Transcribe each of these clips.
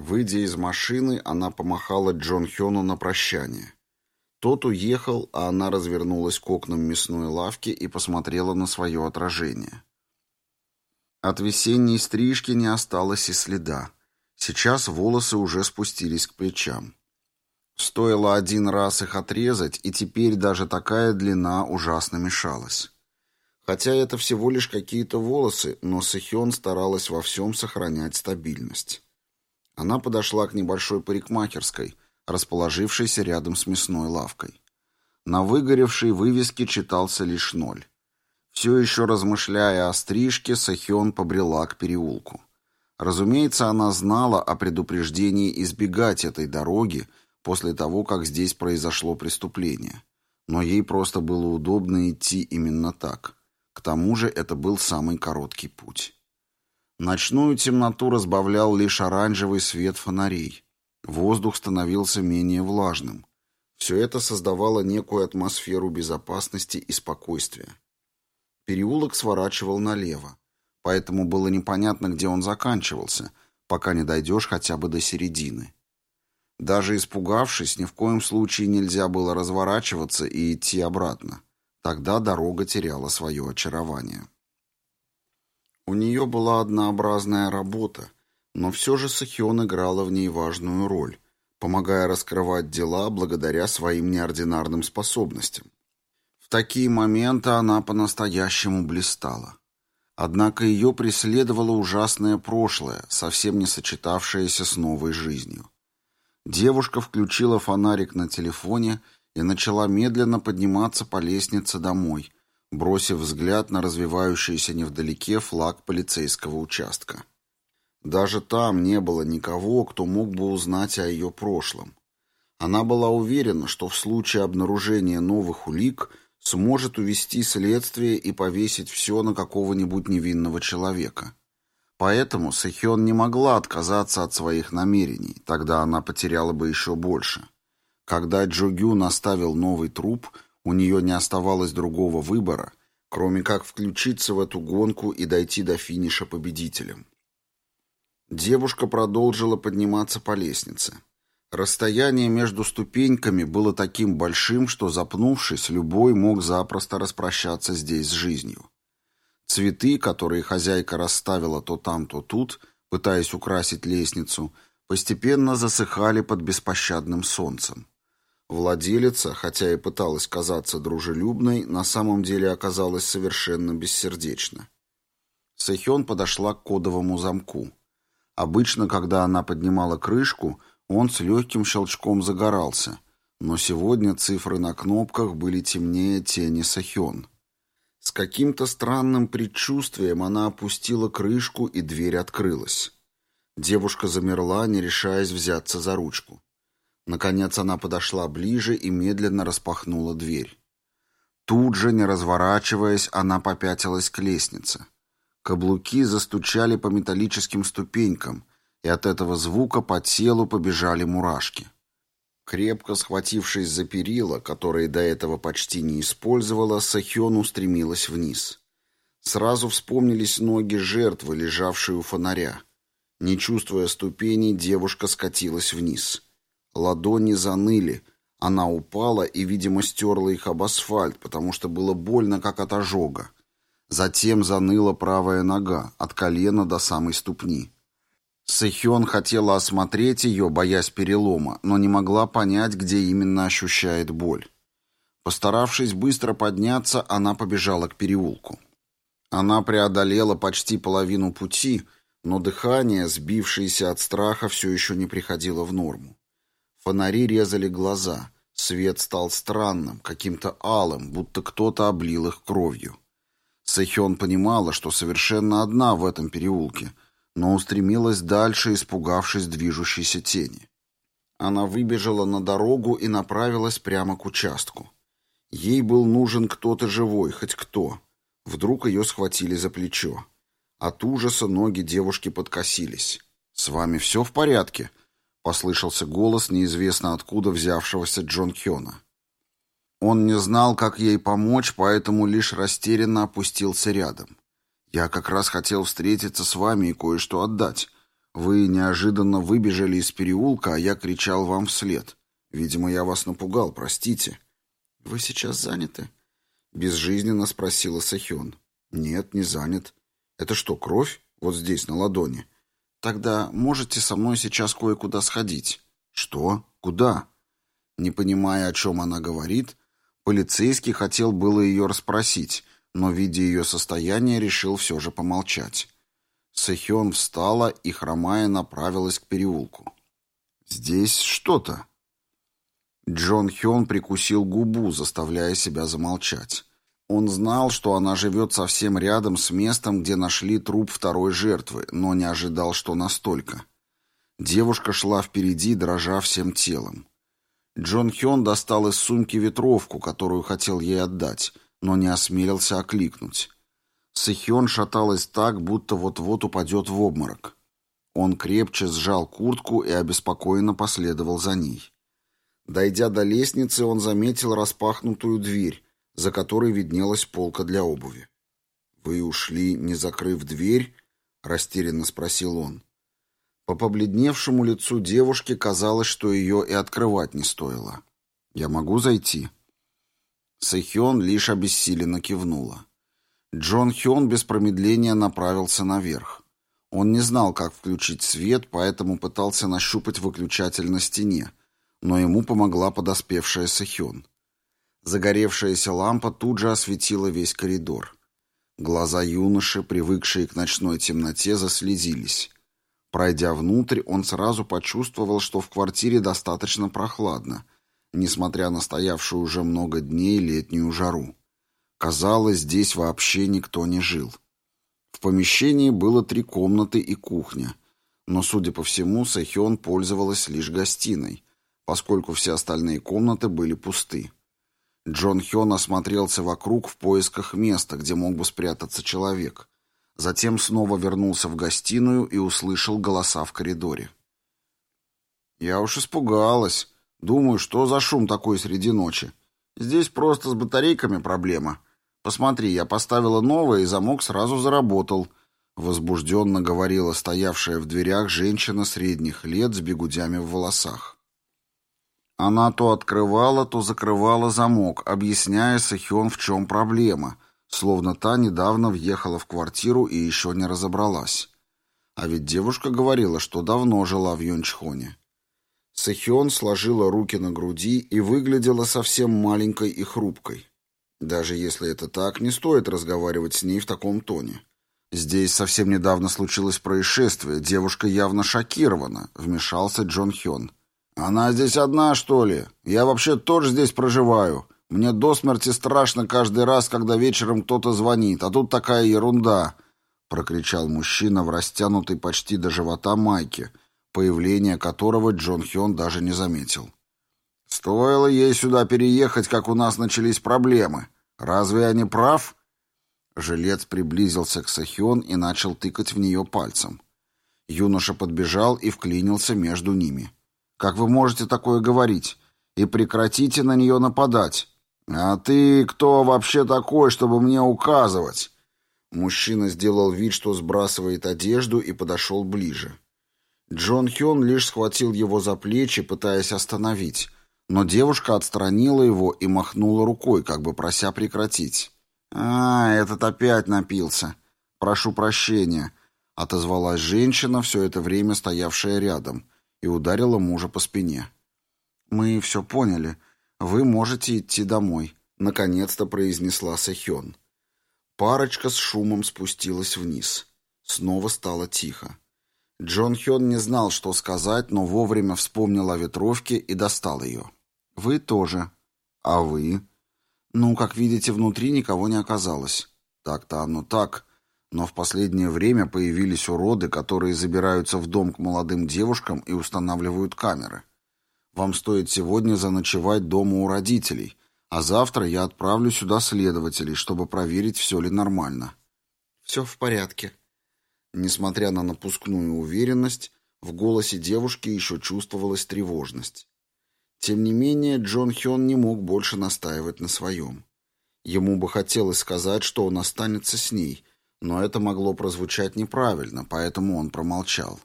Выйдя из машины, она помахала Джон Хёну на прощание. Тот уехал, а она развернулась к окнам мясной лавки и посмотрела на свое отражение. От весенней стрижки не осталось и следа. Сейчас волосы уже спустились к плечам. Стоило один раз их отрезать, и теперь даже такая длина ужасно мешалась. Хотя это всего лишь какие-то волосы, но Сэхён старалась во всем сохранять стабильность. Она подошла к небольшой парикмахерской, расположившейся рядом с мясной лавкой. На выгоревшей вывеске читался лишь ноль. Все еще размышляя о стрижке, Сахион побрела к переулку. Разумеется, она знала о предупреждении избегать этой дороги после того, как здесь произошло преступление. Но ей просто было удобно идти именно так. К тому же это был самый короткий путь. Ночную темноту разбавлял лишь оранжевый свет фонарей. Воздух становился менее влажным. Все это создавало некую атмосферу безопасности и спокойствия. Переулок сворачивал налево, поэтому было непонятно, где он заканчивался, пока не дойдешь хотя бы до середины. Даже испугавшись, ни в коем случае нельзя было разворачиваться и идти обратно. Тогда дорога теряла свое очарование. У нее была однообразная работа, но все же Сахион играла в ней важную роль, помогая раскрывать дела благодаря своим неординарным способностям. В такие моменты она по-настоящему блистала. Однако ее преследовало ужасное прошлое, совсем не сочетавшееся с новой жизнью. Девушка включила фонарик на телефоне и начала медленно подниматься по лестнице домой – бросив взгляд на развивающийся невдалеке флаг полицейского участка. Даже там не было никого, кто мог бы узнать о ее прошлом. Она была уверена, что в случае обнаружения новых улик сможет увести следствие и повесить все на какого-нибудь невинного человека. Поэтому Сэхён не могла отказаться от своих намерений, тогда она потеряла бы еще больше. Когда Джо наставил новый труп – у нее не оставалось другого выбора, кроме как включиться в эту гонку и дойти до финиша победителем. Девушка продолжила подниматься по лестнице. Расстояние между ступеньками было таким большим, что, запнувшись, любой мог запросто распрощаться здесь с жизнью. Цветы, которые хозяйка расставила то там, то тут, пытаясь украсить лестницу, постепенно засыхали под беспощадным солнцем. Владелица, хотя и пыталась казаться дружелюбной, на самом деле оказалась совершенно бессердечна. Сэхён подошла к кодовому замку. Обычно, когда она поднимала крышку, он с легким щелчком загорался, но сегодня цифры на кнопках были темнее тени Сэхён. С каким-то странным предчувствием она опустила крышку, и дверь открылась. Девушка замерла, не решаясь взяться за ручку. Наконец она подошла ближе и медленно распахнула дверь. Тут же, не разворачиваясь, она попятилась к лестнице. Каблуки застучали по металлическим ступенькам, и от этого звука по телу побежали мурашки. Крепко схватившись за перила, которые до этого почти не использовала, Сахён устремилась вниз. Сразу вспомнились ноги жертвы, лежавшей у фонаря. Не чувствуя ступеней, девушка скатилась вниз. Ладони заныли. Она упала и, видимо, стерла их об асфальт, потому что было больно, как от ожога. Затем заныла правая нога, от колена до самой ступни. Сэхён хотела осмотреть ее, боясь перелома, но не могла понять, где именно ощущает боль. Постаравшись быстро подняться, она побежала к переулку. Она преодолела почти половину пути, но дыхание, сбившееся от страха, все еще не приходило в норму. Фонари резали глаза. Свет стал странным, каким-то алым, будто кто-то облил их кровью. Сэхён понимала, что совершенно одна в этом переулке, но устремилась дальше, испугавшись движущейся тени. Она выбежала на дорогу и направилась прямо к участку. Ей был нужен кто-то живой, хоть кто. Вдруг ее схватили за плечо. От ужаса ноги девушки подкосились. «С вами все в порядке?» Послышался голос неизвестно откуда взявшегося Джон Хёна. Он не знал, как ей помочь, поэтому лишь растерянно опустился рядом. «Я как раз хотел встретиться с вами и кое-что отдать. Вы неожиданно выбежали из переулка, а я кричал вам вслед. Видимо, я вас напугал, простите». «Вы сейчас заняты?» — безжизненно спросила Сахён. «Нет, не занят. Это что, кровь? Вот здесь, на ладони?» «Тогда можете со мной сейчас кое-куда сходить». «Что? Куда?» Не понимая, о чем она говорит, полицейский хотел было ее расспросить, но, видя ее состояние, решил все же помолчать. Сэхён встала и, хромая, направилась к переулку. «Здесь что-то». Джон Хён прикусил губу, заставляя себя замолчать. Он знал, что она живет совсем рядом с местом, где нашли труп второй жертвы, но не ожидал, что настолько. Девушка шла впереди, дрожа всем телом. Джон Хён достал из сумки ветровку, которую хотел ей отдать, но не осмелился окликнуть. Сэхён шаталась так, будто вот-вот упадет в обморок. Он крепче сжал куртку и обеспокоенно последовал за ней. Дойдя до лестницы, он заметил распахнутую дверь, за которой виднелась полка для обуви. «Вы ушли, не закрыв дверь?» — растерянно спросил он. По побледневшему лицу девушки казалось, что ее и открывать не стоило. «Я могу зайти?» Сэхён лишь обессиленно кивнула. Джон Хён без промедления направился наверх. Он не знал, как включить свет, поэтому пытался нащупать выключатель на стене, но ему помогла подоспевшая Сэхён. Загоревшаяся лампа тут же осветила весь коридор. Глаза юноши, привыкшие к ночной темноте, заслезились. Пройдя внутрь, он сразу почувствовал, что в квартире достаточно прохладно, несмотря на стоявшую уже много дней летнюю жару. Казалось, здесь вообще никто не жил. В помещении было три комнаты и кухня, но, судя по всему, Сэхён пользовалась лишь гостиной, поскольку все остальные комнаты были пусты. Джон Хён осмотрелся вокруг в поисках места, где мог бы спрятаться человек, Затем снова вернулся в гостиную и услышал голоса в коридоре. «Я уж испугалась. Думаю, что за шум такой среди ночи? Здесь просто с батарейками проблема. Посмотри, я поставила новое, и замок сразу заработал», — возбужденно говорила стоявшая в дверях женщина средних лет с бегудями в волосах. Она то открывала, то закрывала замок, объясняя Сахион, в чем проблема — словно та недавно въехала в квартиру и еще не разобралась. А ведь девушка говорила, что давно жила в Юнчхоне. Сэхён сложила руки на груди и выглядела совсем маленькой и хрупкой. Даже если это так, не стоит разговаривать с ней в таком тоне. Здесь совсем недавно случилось происшествие, девушка явно шокирована, вмешался Джон Хён. Она здесь одна, что ли? Я вообще тоже здесь проживаю. Мне до смерти страшно каждый раз, когда вечером кто-то звонит, а тут такая ерунда!» — прокричал мужчина в растянутой почти до живота майке, появление которого Джон Хён даже не заметил. «Стоило ей сюда переехать, как у нас начались проблемы. Разве я не прав?» Жилец приблизился к Сахён и начал тыкать в нее пальцем. Юноша подбежал и вклинился между ними. «Как вы можете такое говорить? И прекратите на нее нападать!» «А ты кто вообще такой, чтобы мне указывать?» Мужчина сделал вид, что сбрасывает одежду и подошел ближе. Джон Хён лишь схватил его за плечи, пытаясь остановить, но девушка отстранила его и махнула рукой, как бы прося прекратить. «А, этот опять напился. Прошу прощения», — отозвалась женщина, все это время стоявшая рядом, и ударила мужа по спине. «Мы все поняли», — «Вы можете идти домой», — наконец-то произнесла Сэхён. Парочка с шумом спустилась вниз. Снова стало тихо. Джон Хён не знал, что сказать, но вовремя вспомнил о ветровке и достал ее. «Вы тоже». «А вы?» «Ну, как видите, внутри никого не оказалось». «Так-то оно так. Но в последнее время появились уроды, которые забираются в дом к молодым девушкам и устанавливают камеры. Вам стоит сегодня заночевать дома у родителей, а завтра я отправлю сюда следователей, чтобы проверить, все ли нормально». «Все в порядке». Несмотря на напускную уверенность, в голосе девушки еще чувствовалась тревожность. Тем не менее, Джон Хён не мог больше настаивать на своем. Ему бы хотелось сказать, что он останется с ней, но это могло прозвучать неправильно, поэтому он промолчал.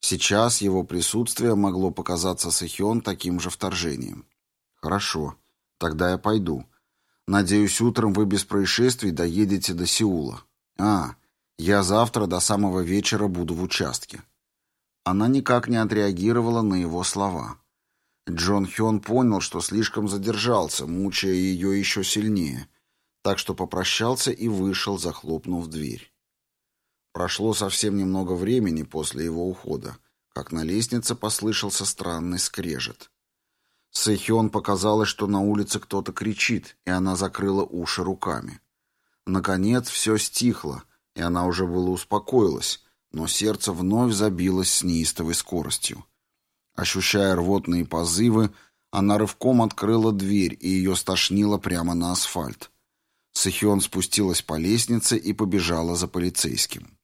Сейчас его присутствие могло показаться Сэхён таким же вторжением. «Хорошо, тогда я пойду. Надеюсь, утром вы без происшествий доедете до Сеула. А, я завтра до самого вечера буду в участке». Она никак не отреагировала на его слова. Джон Хён понял, что слишком задержался, мучая ее еще сильнее, так что попрощался и вышел, захлопнув дверь. Прошло совсем немного времени после его ухода, как на лестнице послышался странный скрежет. Сэхён показалось, что на улице кто-то кричит, и она закрыла уши руками. Наконец все стихло, и она уже было успокоилась, но сердце вновь забилось с неистовой скоростью. Ощущая рвотные позывы, она рывком открыла дверь, и ее стошнило прямо на асфальт. Сэхён спустилась по лестнице и побежала за полицейским.